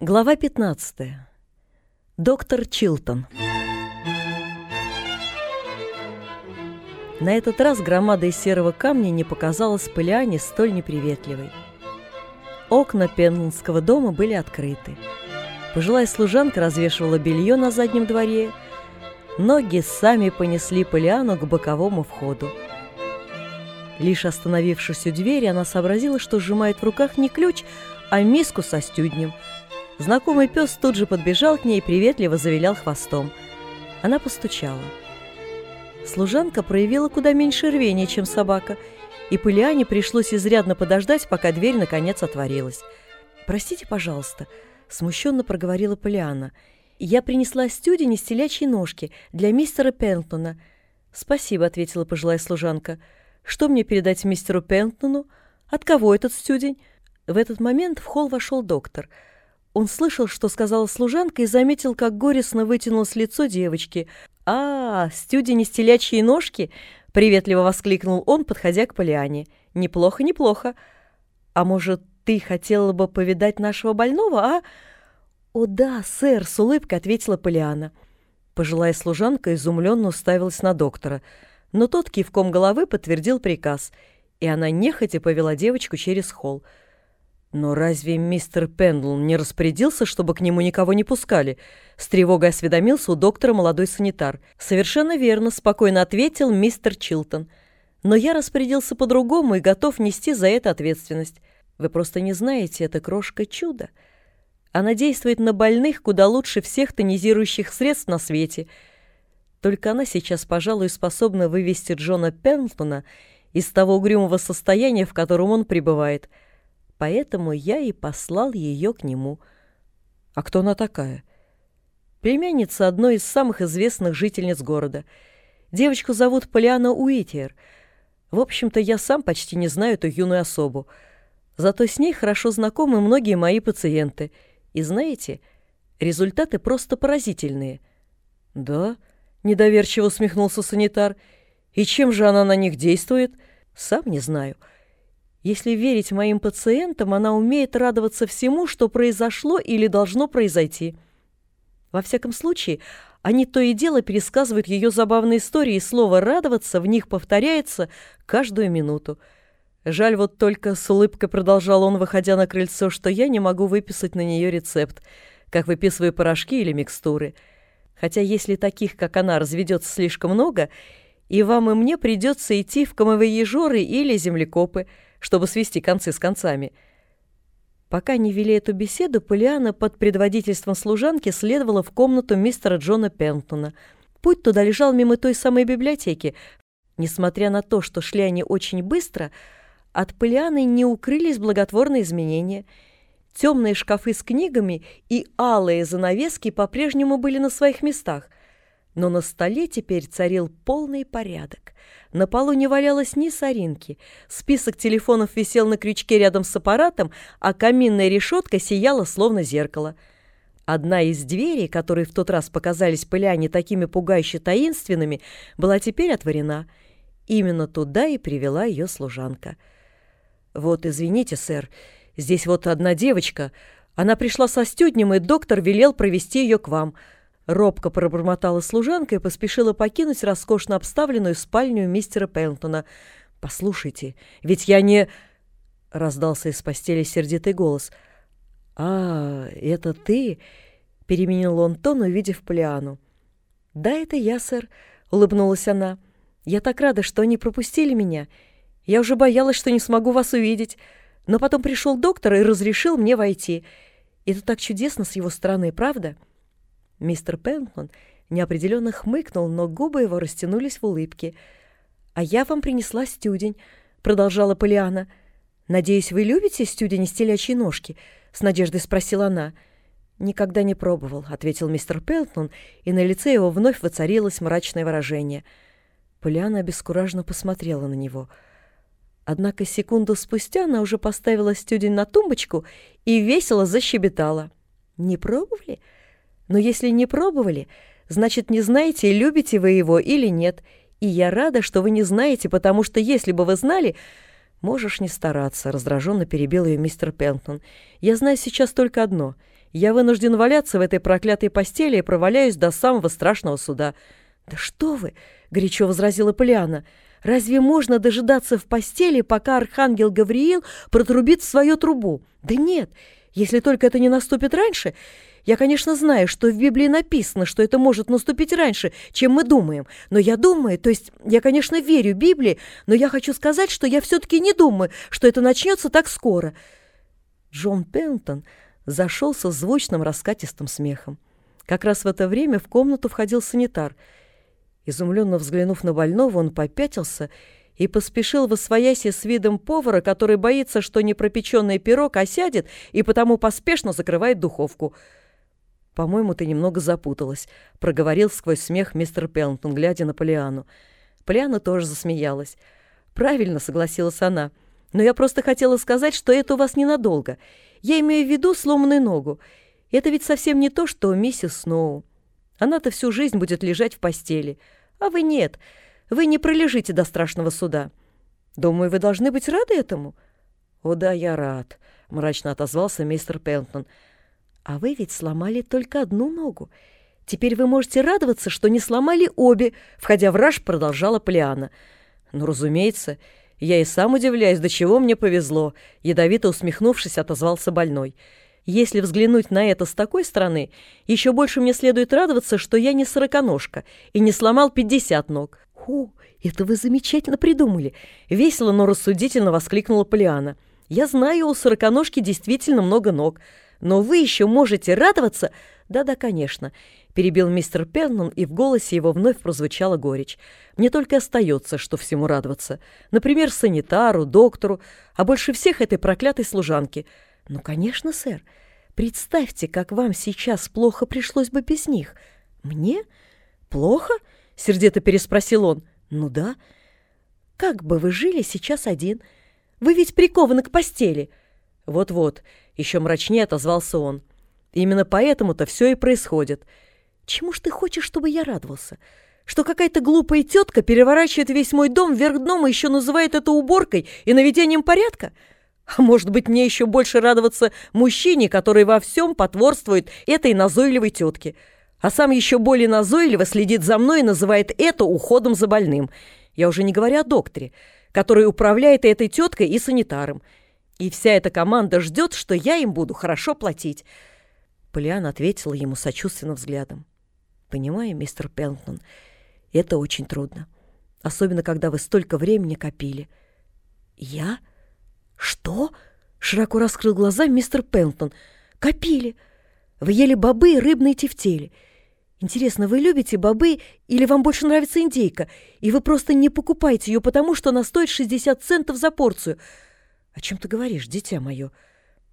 Глава 15. Доктор Чилтон. На этот раз громада из серого камня не показалась Пылиане столь неприветливой. Окна Пенландского дома были открыты. Пожилая служанка развешивала белье на заднем дворе. Ноги сами понесли Полиану к боковому входу. Лишь остановившись у двери, она сообразила, что сжимает в руках не ключ, а миску со стюднем – Знакомый пес тут же подбежал к ней и приветливо завилял хвостом. Она постучала. Служанка проявила куда меньше рвения, чем собака, и Пылиане пришлось изрядно подождать, пока дверь наконец отворилась. «Простите, пожалуйста», — смущенно проговорила Полиана. «Я принесла стюдень из телячьей ножки для мистера Пентона». «Спасибо», — ответила пожилая служанка. «Что мне передать мистеру Пентону? От кого этот стюдень?» В этот момент в холл вошел доктор — он слышал, что сказала служанка, и заметил, как горестно вытянулось лицо девочки. «А, стюдень из телячьей ножки!» — приветливо воскликнул он, подходя к Полиане. «Неплохо, неплохо. А может, ты хотела бы повидать нашего больного, а?» «О да, сэр!» — с улыбкой ответила Полиана. Пожилая служанка изумленно уставилась на доктора, но тот кивком головы подтвердил приказ, и она нехотя повела девочку через холл. Но разве мистер Пендлл не распорядился, чтобы к нему никого не пускали? С тревогой осведомился у доктора молодой санитар. Совершенно верно, спокойно ответил мистер Чилтон. Но я распорядился по-другому и готов нести за это ответственность. Вы просто не знаете, это крошка чудо. Она действует на больных куда лучше всех тонизирующих средств на свете. Только она сейчас, пожалуй, способна вывести Джона Пендлтона из того угрюмого состояния, в котором он пребывает – поэтому я и послал ее к нему. А кто она такая? Племянница одной из самых известных жительниц города. Девочку зовут Полиана Уитер. В общем-то, я сам почти не знаю эту юную особу. Зато с ней хорошо знакомы многие мои пациенты. И знаете, результаты просто поразительные. «Да?» — недоверчиво усмехнулся санитар. «И чем же она на них действует?» «Сам не знаю». Если верить моим пациентам, она умеет радоваться всему, что произошло или должно произойти. Во всяком случае, они то и дело пересказывают ее забавные истории, и слово «радоваться» в них повторяется каждую минуту. Жаль вот только, с улыбкой продолжал он, выходя на крыльцо, что я не могу выписать на нее рецепт, как выписываю порошки или микстуры. Хотя если таких, как она, разведется слишком много, и вам и мне придется идти в камовоежоры или землекопы – чтобы свести концы с концами. Пока не вели эту беседу, Полиана под предводительством служанки следовала в комнату мистера Джона Пентона. Путь туда лежал мимо той самой библиотеки. Несмотря на то, что шли они очень быстро, от Полианы не укрылись благотворные изменения. Темные шкафы с книгами и алые занавески по-прежнему были на своих местах, но на столе теперь царил полный порядок. На полу не валялось ни соринки. Список телефонов висел на крючке рядом с аппаратом, а каминная решетка сияла, словно зеркало. Одна из дверей, которые в тот раз показались Пыляне такими пугающе таинственными, была теперь отворена. Именно туда и привела ее служанка. «Вот, извините, сэр, здесь вот одна девочка. Она пришла со стюднем, и доктор велел провести ее к вам». Робко пробормотала служанка и поспешила покинуть роскошно обставленную спальню мистера Пентона. «Послушайте, ведь я не...» — раздался из постели сердитый голос. «А, это ты?» — переменил он тон, увидев Полиану. «Да, это я, сэр», — улыбнулась она. «Я так рада, что они пропустили меня. Я уже боялась, что не смогу вас увидеть. Но потом пришел доктор и разрешил мне войти. Это так чудесно с его стороны, правда?» Мистер Пентлон неопределенно хмыкнул, но губы его растянулись в улыбке. «А я вам принесла стюдень», — продолжала Полиана. «Надеюсь, вы любите стюдень из телячьей ножки?» — с надеждой спросила она. «Никогда не пробовал», — ответил мистер Пентлон, и на лице его вновь воцарилось мрачное выражение. Полиана обескураженно посмотрела на него. Однако секунду спустя она уже поставила стюдень на тумбочку и весело защебетала. «Не пробовали?» Но если не пробовали, значит, не знаете, любите вы его или нет. И я рада, что вы не знаете, потому что если бы вы знали... «Можешь не стараться», — раздраженно перебил ее мистер Пентон. «Я знаю сейчас только одно. Я вынужден валяться в этой проклятой постели и проваляюсь до самого страшного суда». «Да что вы!» — горячо возразила Полиана. «Разве можно дожидаться в постели, пока архангел Гавриил протрубит в свою трубу? Да нет, если только это не наступит раньше. Я, конечно, знаю, что в Библии написано, что это может наступить раньше, чем мы думаем. Но я думаю, то есть я, конечно, верю Библии, но я хочу сказать, что я все-таки не думаю, что это начнется так скоро». Джон Пентон зашел со звучным раскатистым смехом. Как раз в это время в комнату входил санитар. Изумленно взглянув на больного, он попятился и поспешил в освояси с видом повара, который боится, что непропеченный пирог осядет и потому поспешно закрывает духовку. «По-моему, ты немного запуталась», — проговорил сквозь смех мистер Пелтон, глядя на Полиану. Полиана тоже засмеялась. «Правильно», — согласилась она, — но я просто хотела сказать, что это у вас ненадолго. Я имею в виду сломанную ногу. Это ведь совсем не то, что миссис Сноу. Она-то всю жизнь будет лежать в постели. А вы нет. Вы не пролежите до страшного суда. Думаю, вы должны быть рады этому. О да, я рад, мрачно отозвался мистер Пентон. А вы ведь сломали только одну ногу. Теперь вы можете радоваться, что не сломали обе, входя в раж, продолжала Полиана. Ну, разумеется, я и сам удивляюсь, до чего мне повезло, ядовито усмехнувшись, отозвался больной. Если взглянуть на это с такой стороны, еще больше мне следует радоваться, что я не сороконожка и не сломал пятьдесят ног. «Ху, это вы замечательно придумали!» — весело, но рассудительно воскликнула Полиана. «Я знаю, у сороконожки действительно много ног, но вы еще можете радоваться?» «Да-да, конечно перебил мистер Пеннон, и в голосе его вновь прозвучала горечь. «Мне только остается, что всему радоваться. Например, санитару, доктору, а больше всех этой проклятой служанке. Ну, конечно, сэр. Представьте, как вам сейчас плохо пришлось бы без них. Мне? Плохо?» — сердито переспросил он. «Ну да. Как бы вы жили сейчас один? Вы ведь прикованы к постели». «Вот-вот», — еще мрачнее отозвался он. «Именно поэтому-то все и происходит». Чему ж ты хочешь, чтобы я радовался? Что какая-то глупая тетка переворачивает весь мой дом вверх дном и еще называет это уборкой и наведением порядка? А может быть, мне еще больше радоваться мужчине, который во всем потворствует этой назойливой тетке, а сам еще более назойливо следит за мной и называет это уходом за больным. Я уже не говорю о докторе, который управляет этой теткой и санитаром. И вся эта команда ждет, что я им буду хорошо платить. Полиан ответила ему сочувственным взглядом. Понимаю, мистер Пентон, это очень трудно. Особенно, когда вы столько времени копили. Я? Что? Широко раскрыл глаза мистер Пентон. Копили. Вы ели бобы и рыбные тефтели. Интересно, вы любите бобы или вам больше нравится индейка, и вы просто не покупаете ее потому, что она стоит 60 центов за порцию? О чем ты говоришь, дитя мое?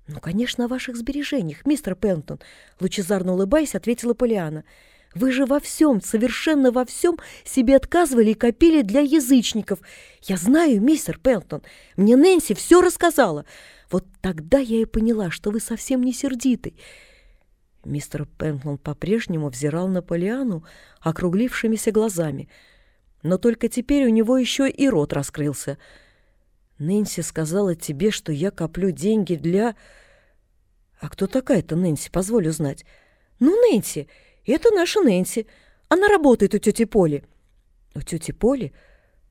Ну, конечно, о ваших сбережениях, мистер Пентон, лучезарно улыбаясь, ответила Полиана. — вы же во всем, совершенно во всем себе отказывали и копили для язычников. Я знаю, мистер Пелтон, мне Нэнси все рассказала. Вот тогда я и поняла, что вы совсем не сердитый. Мистер Пентлон по-прежнему взирал на Полиану округлившимися глазами, но только теперь у него еще и рот раскрылся. «Нэнси сказала тебе, что я коплю деньги для...» «А кто такая-то Нэнси, позволю знать?» «Ну, Нэнси, это наша Нэнси. Она работает у тети Поли». «У тети Поли?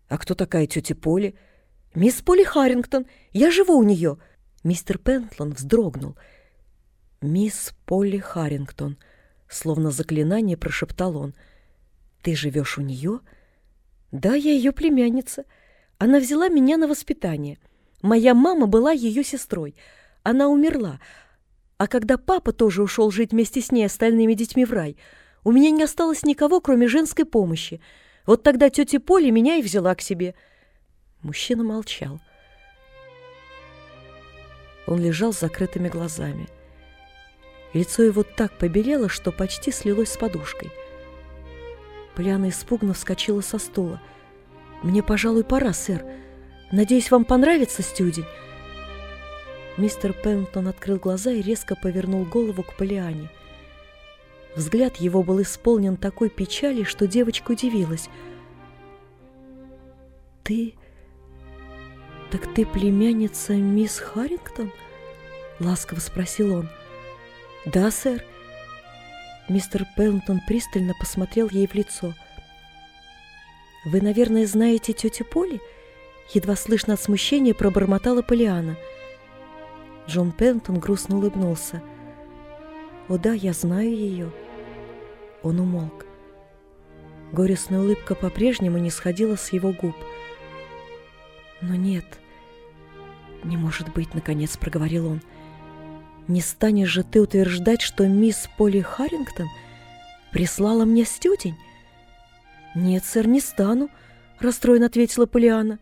А кто такая тетя Поли?» «Мисс Поли Харрингтон. Я живу у нее». Мистер Пентлон вздрогнул. «Мисс Полли Харрингтон», — словно заклинание прошептал он. «Ты живешь у нее?» «Да, я ее племянница. Она взяла меня на воспитание. Моя мама была ее сестрой. Она умерла, а когда папа тоже ушел жить вместе с ней остальными детьми в рай, у меня не осталось никого, кроме женской помощи. Вот тогда тетя Поля меня и взяла к себе. Мужчина молчал. Он лежал с закрытыми глазами. Лицо его так побелело, что почти слилось с подушкой. Поляна испуганно вскочила со стула. «Мне, пожалуй, пора, сэр. Надеюсь, вам понравится стюдень?» Мистер Пентон открыл глаза и резко повернул голову к Полиане. Взгляд его был исполнен такой печали, что девочка удивилась. «Ты... так ты племянница мисс Харрингтон?» — ласково спросил он. «Да, сэр». Мистер Пелтон пристально посмотрел ей в лицо. «Вы, наверное, знаете тетю Поли?» Едва слышно от смущения пробормотала Полиана. Джон Пелтон грустно улыбнулся. «О да, я знаю ее». Он умолк. Горестная улыбка по-прежнему не сходила с его губ. «Но нет, не может быть», — наконец проговорил он. «Не станешь же ты утверждать, что мисс Полли Харрингтон прислала мне стюдень?» «Нет, сэр, не стану», — расстроенно ответила Полиана.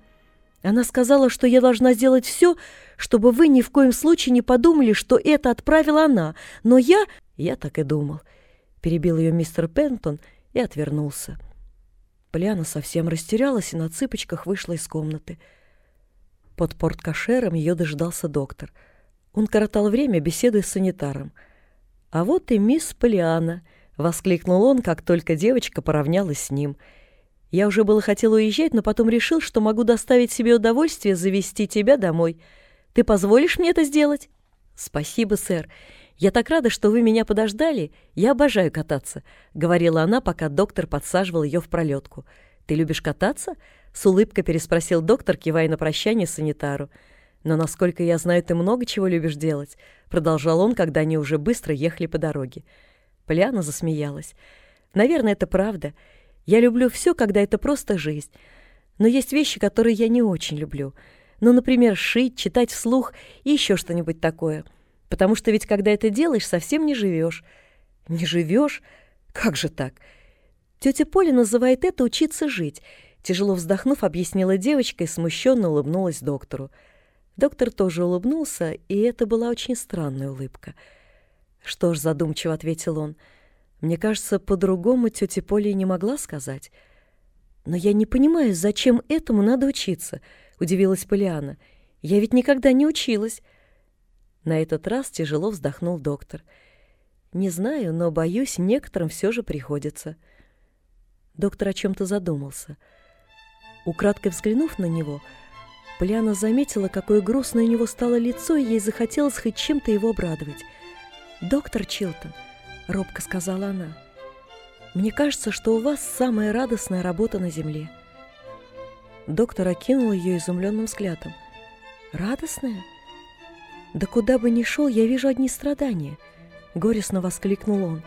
«Она сказала, что я должна сделать все, чтобы вы ни в коем случае не подумали, что это отправила она. Но я...» «Я так и думал», — перебил ее мистер Пентон и отвернулся. Полиана совсем растерялась и на цыпочках вышла из комнаты. Под порткошером ее дождался доктор. Он коротал время, беседуя с санитаром. «А вот и мисс Полиана», — воскликнул он, как только девочка поравнялась с ним. «Я уже было хотел уезжать, но потом решил, что могу доставить себе удовольствие завести тебя домой. Ты позволишь мне это сделать?» «Спасибо, сэр. Я так рада, что вы меня подождали. Я обожаю кататься», — говорила она, пока доктор подсаживал ее в пролетку. «Ты любишь кататься?» С улыбкой переспросил доктор, кивая на прощание санитару. «Но, насколько я знаю, ты много чего любишь делать», — продолжал он, когда они уже быстро ехали по дороге. Полиана засмеялась. «Наверное, это правда. Я люблю все, когда это просто жизнь. Но есть вещи, которые я не очень люблю. Ну, например, шить, читать вслух и еще что-нибудь такое. Потому что ведь, когда это делаешь, совсем не живешь». «Не живешь? Как же так?» Тетя Поля называет это «учиться жить», Тяжело вздохнув, объяснила девочка и смущенно улыбнулась доктору. Доктор тоже улыбнулся, и это была очень странная улыбка. «Что ж», — задумчиво ответил он, — «мне кажется, по-другому тетя Поля не могла сказать». «Но я не понимаю, зачем этому надо учиться?» — удивилась Полиана. «Я ведь никогда не училась». На этот раз тяжело вздохнул доктор. «Не знаю, но, боюсь, некоторым все же приходится». Доктор о чем-то задумался — Украдкой взглянув на него, Поляна заметила, какое грустное у него стало лицо, и ей захотелось хоть чем-то его обрадовать. «Доктор Чилтон», — робко сказала она, — «мне кажется, что у вас самая радостная работа на земле». Доктор окинул ее изумленным взглядом. «Радостная? Да куда бы ни шел, я вижу одни страдания», — горестно воскликнул он.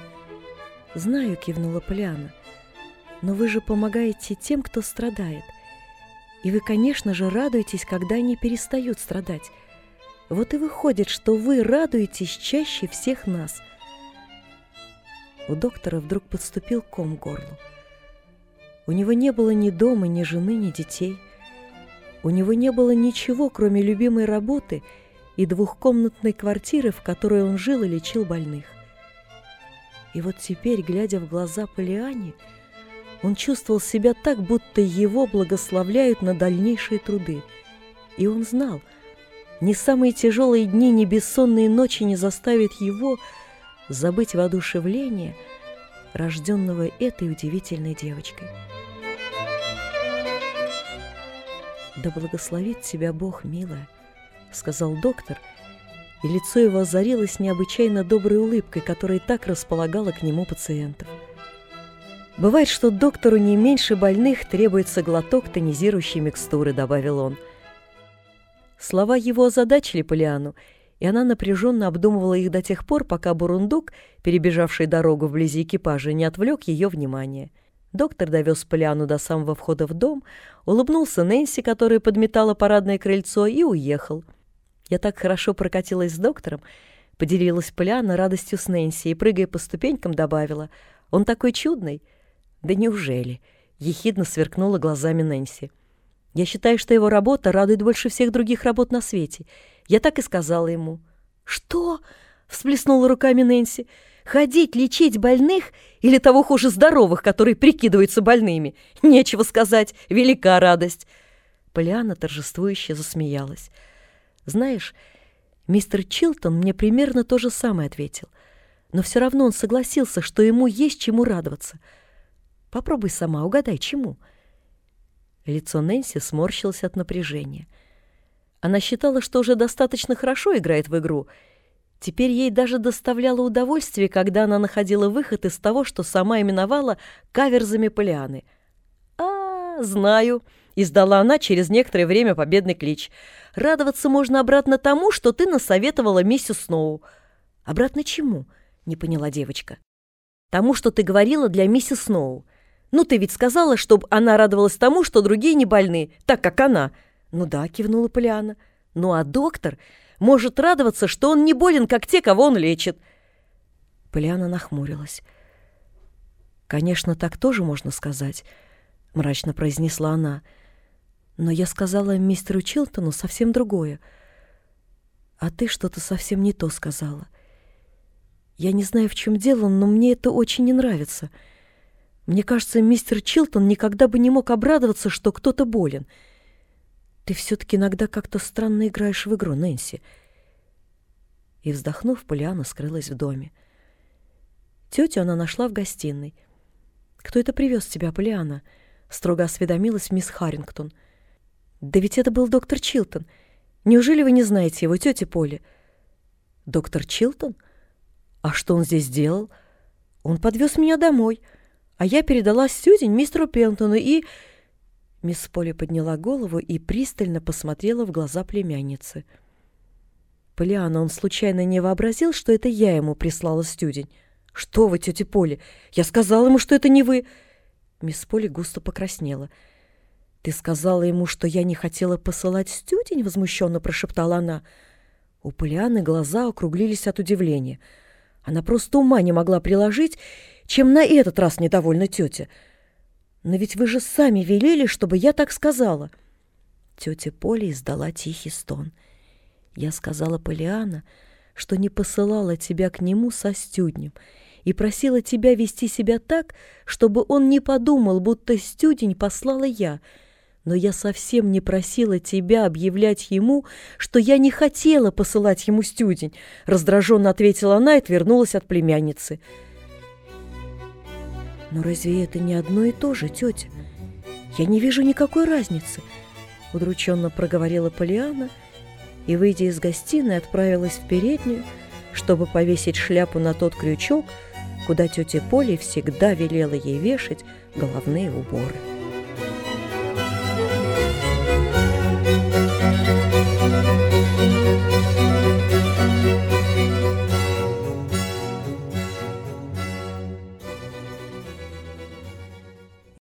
«Знаю», — кивнула Поляна, — «но вы же помогаете тем, кто страдает. И вы, конечно же, радуетесь, когда они перестают страдать. Вот и выходит, что вы радуетесь чаще всех нас. У доктора вдруг подступил ком к горлу. У него не было ни дома, ни жены, ни детей. У него не было ничего, кроме любимой работы и двухкомнатной квартиры, в которой он жил и лечил больных. И вот теперь, глядя в глаза Полиане, он чувствовал себя так, будто его благословляют на дальнейшие труды. И он знал, ни самые тяжелые дни, ни бессонные ночи не заставят его забыть воодушевление, рожденного этой удивительной девочкой. «Да благословит тебя Бог, милая», — сказал доктор, и лицо его озарилось необычайно доброй улыбкой, которая так располагала к нему пациентов. Бывает, что доктору не меньше больных требуется глоток тонизирующей микстуры, добавил он. Слова его озадачили Полиану, и она напряженно обдумывала их до тех пор, пока Бурундук, перебежавший дорогу вблизи экипажа, не отвлек ее внимание. Доктор довез Полиану до самого входа в дом, улыбнулся Нэнси, которая подметала парадное крыльцо, и уехал. «Я так хорошо прокатилась с доктором», — поделилась Полиана радостью с Нэнси и, прыгая по ступенькам, добавила. «Он такой чудный!» «Да неужели?» — ехидно сверкнула глазами Нэнси. «Я считаю, что его работа радует больше всех других работ на свете. Я так и сказала ему». «Что?» — всплеснула руками Нэнси. «Ходить, лечить больных или того хуже здоровых, которые прикидываются больными? Нечего сказать, велика радость». Полиана торжествующе засмеялась. «Знаешь, мистер Чилтон мне примерно то же самое ответил. Но все равно он согласился, что ему есть чему радоваться». Попробуй сама, угадай, чему?» Лицо Нэнси сморщилось от напряжения. Она считала, что уже достаточно хорошо играет в игру, Теперь ей даже доставляло удовольствие, когда она находила выход из того, что сама именовала каверзами Полианы. «А, знаю», — издала она через некоторое время победный клич. «Радоваться можно обратно тому, что ты насоветовала миссис Сноу». «Обратно чему?» — не поняла девочка. «Тому, что ты говорила для миссис Сноу. Ну, ты ведь сказала, чтобы она радовалась тому, что другие не больны, так как она». «Ну да», — кивнула Полиана. «Ну а доктор...» может радоваться, что он не болен, как те, кого он лечит. Полиана нахмурилась. «Конечно, так тоже можно сказать», — мрачно произнесла она. «Но я сказала мистеру Чилтону совсем другое. А ты что-то совсем не то сказала. Я не знаю, в чем дело, но мне это очень не нравится. Мне кажется, мистер Чилтон никогда бы не мог обрадоваться, что кто-то болен». Ты все-таки иногда как-то странно играешь в игру, Нэнси. И, вздохнув, Полиана скрылась в доме. Тетю она нашла в гостиной. «Кто это привез тебя, Полиана?» — строго осведомилась мисс Харрингтон. «Да ведь это был доктор Чилтон. Неужели вы не знаете его, тетя Поли?» «Доктор Чилтон? А что он здесь делал?» «Он подвез меня домой, а я передала Сьюзень мистеру Пентону и...» Мисс Поли подняла голову и пристально посмотрела в глаза племянницы. «Полиана, он случайно не вообразил, что это я ему прислала стюдень?» «Что вы, тетя Поли? Я сказала ему, что это не вы!» Мисс Поли густо покраснела. «Ты сказала ему, что я не хотела посылать стюдень?» — возмущенно прошептала она. У Полианы глаза округлились от удивления. Она просто ума не могла приложить, чем на этот раз недовольна тетя — но ведь вы же сами велели, чтобы я так сказала. Тетя Поля издала тихий стон. Я сказала Полиана, что не посылала тебя к нему со стюднем и просила тебя вести себя так, чтобы он не подумал, будто стюдень послала я. Но я совсем не просила тебя объявлять ему, что я не хотела посылать ему стюдень, раздраженно ответила она и отвернулась от племянницы. «Но разве это не одно и то же, тетя? Я не вижу никакой разницы», — удрученно проговорила Полиана и, выйдя из гостиной, отправилась в переднюю, чтобы повесить шляпу на тот крючок, куда тетя Поля всегда велела ей вешать головные уборы.